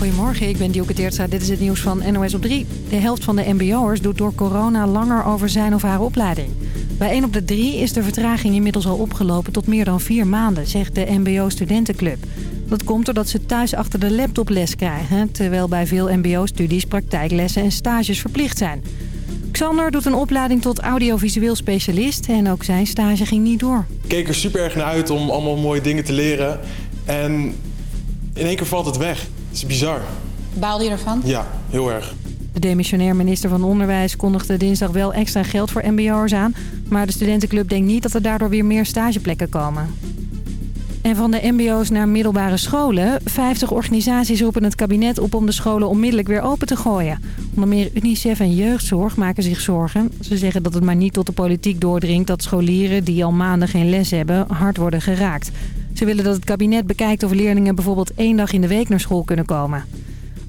Goedemorgen, ik ben Dielke Teertstra. Dit is het nieuws van NOS op 3. De helft van de mbo'ers doet door corona langer over zijn of haar opleiding. Bij 1 op de 3 is de vertraging inmiddels al opgelopen tot meer dan 4 maanden, zegt de mbo-studentenclub. Dat komt doordat ze thuis achter de laptop les krijgen... terwijl bij veel mbo-studies praktijklessen en stages verplicht zijn. Xander doet een opleiding tot audiovisueel specialist en ook zijn stage ging niet door. Ik keek er super erg naar uit om allemaal mooie dingen te leren. En in één keer valt het weg. Is bizar. Baalde je ervan? Ja, heel erg. De demissionair minister van Onderwijs kondigde dinsdag wel extra geld voor mbo'ers aan... maar de studentenclub denkt niet dat er daardoor weer meer stageplekken komen. En van de mbo's naar middelbare scholen. 50 organisaties roepen het kabinet op om de scholen onmiddellijk weer open te gooien. Onder meer UNICEF en Jeugdzorg maken zich zorgen. Ze zeggen dat het maar niet tot de politiek doordringt dat scholieren die al maanden geen les hebben hard worden geraakt. Ze willen dat het kabinet bekijkt of leerlingen bijvoorbeeld één dag in de week naar school kunnen komen.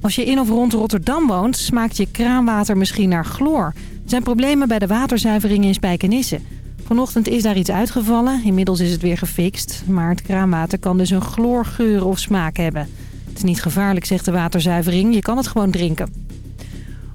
Als je in of rond Rotterdam woont, smaakt je kraanwater misschien naar chloor. Er zijn problemen bij de waterzuivering in Spijkenisse. Vanochtend is daar iets uitgevallen. Inmiddels is het weer gefixt. Maar het kraanwater kan dus een chloorgeur of smaak hebben. Het is niet gevaarlijk, zegt de waterzuivering. Je kan het gewoon drinken.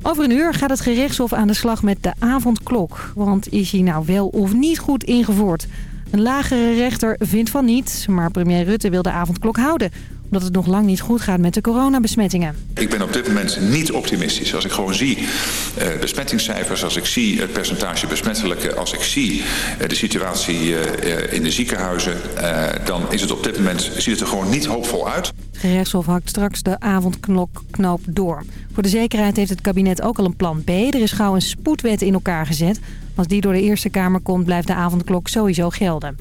Over een uur gaat het gerechtshof aan de slag met de avondklok. Want is hij nou wel of niet goed ingevoerd? Een lagere rechter vindt van niet, maar premier Rutte wil de avondklok houden omdat het nog lang niet goed gaat met de coronabesmettingen. Ik ben op dit moment niet optimistisch. Als ik gewoon zie uh, besmettingscijfers, als ik zie het percentage besmettelijke... als ik zie uh, de situatie uh, in de ziekenhuizen... dan is het op dit moment, ziet het er gewoon niet hoopvol uit. Het gerechtshof hakt straks de avondknoop door. Voor de zekerheid heeft het kabinet ook al een plan B. Er is gauw een spoedwet in elkaar gezet. Als die door de Eerste Kamer komt, blijft de avondklok sowieso gelden.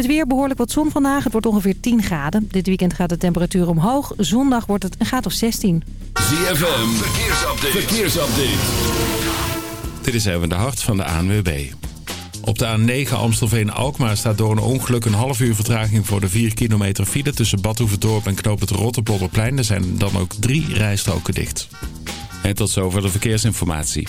Het weer behoorlijk wat zon vandaag. Het wordt ongeveer 10 graden. Dit weekend gaat de temperatuur omhoog. Zondag wordt het een graad of 16. ZFM, verkeersupdate. verkeersupdate. Dit is even de hart van de ANWB. Op de A9 Amstelveen-Alkmaar staat door een ongeluk een half uur vertraging voor de 4 kilometer file tussen Badhoevedorp en Knoop het Rotterpolderplein. Er zijn dan ook drie rijstroken dicht. En tot zover de verkeersinformatie.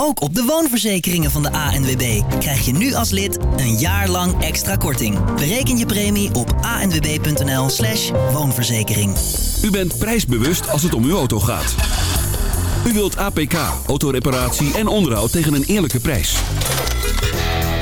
Ook op de woonverzekeringen van de ANWB krijg je nu als lid een jaar lang extra korting. Bereken je premie op anwb.nl slash woonverzekering. U bent prijsbewust als het om uw auto gaat. U wilt APK, autoreparatie en onderhoud tegen een eerlijke prijs.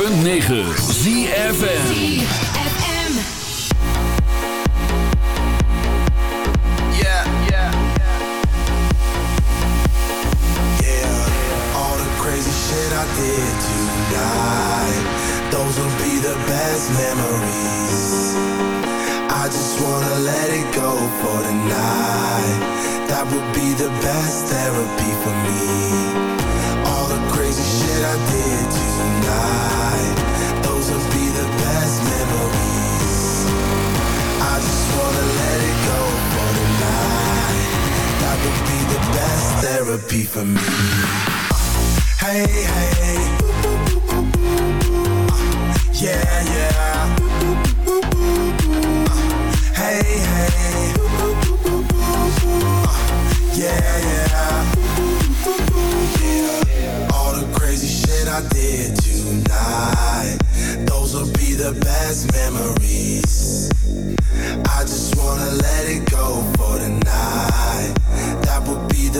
106.9 ZFN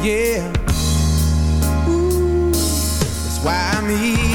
Yeah. Ooh, that's why I'm easy.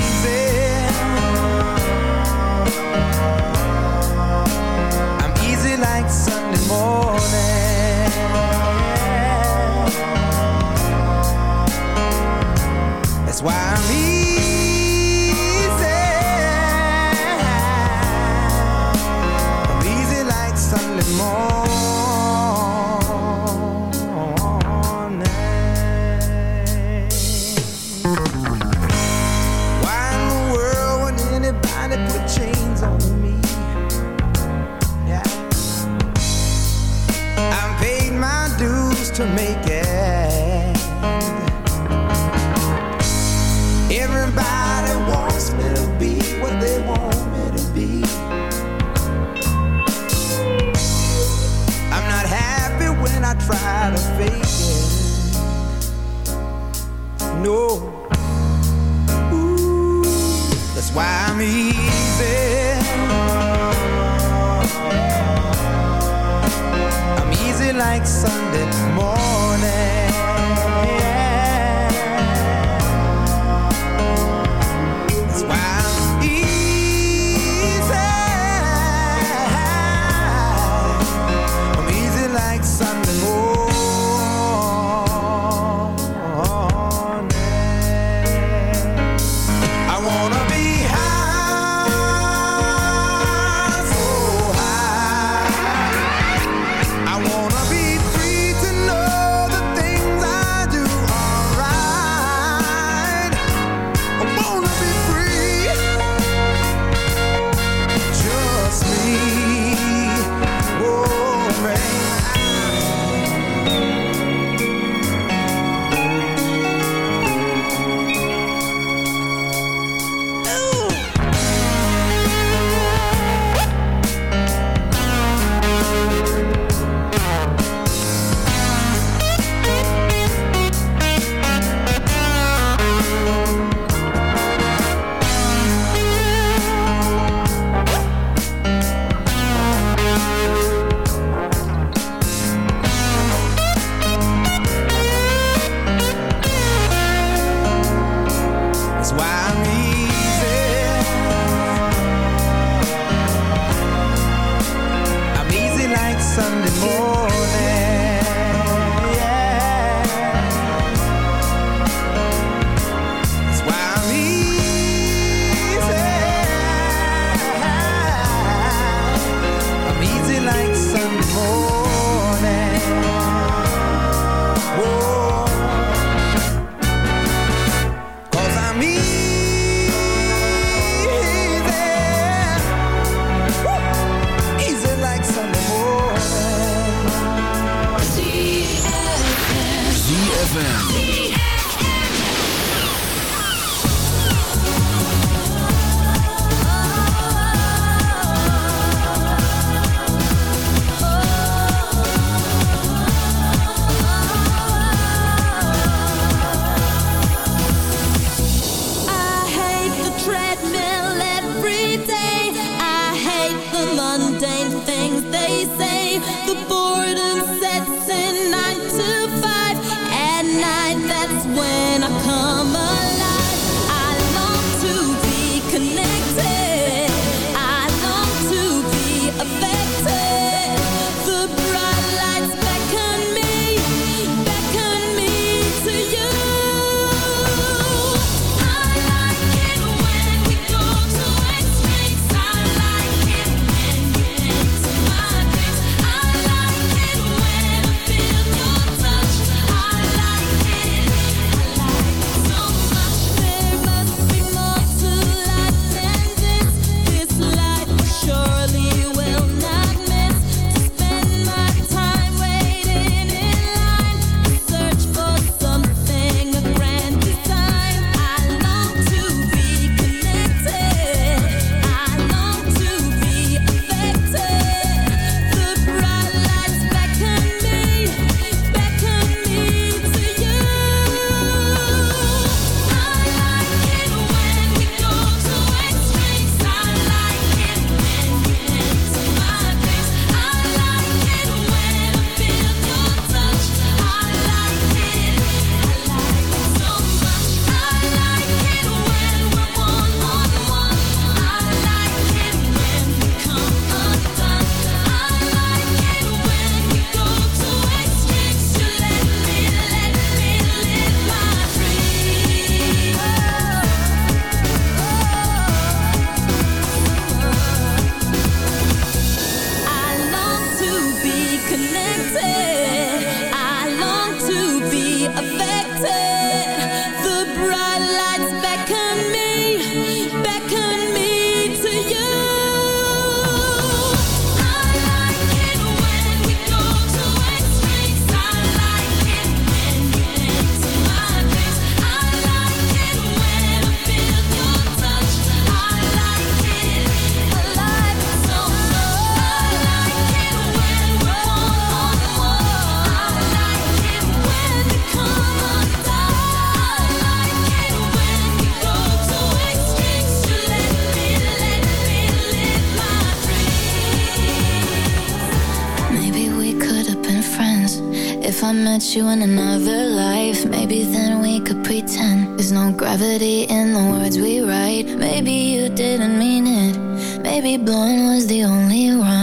you in another life. Maybe then we could pretend There's no gravity in the words we write. Maybe you didn't mean it. Maybe blonde was the only one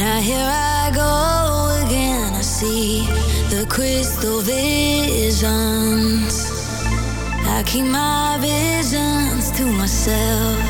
Now here I go again. I see the crystal visions. I keep my visions to myself.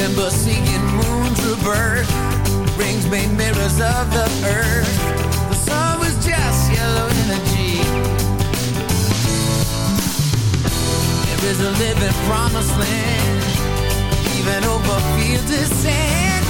Remember seeing moons revert Rings made mirrors of the earth. The sun was just yellow energy. There is a living promised land. Even over fields of sand.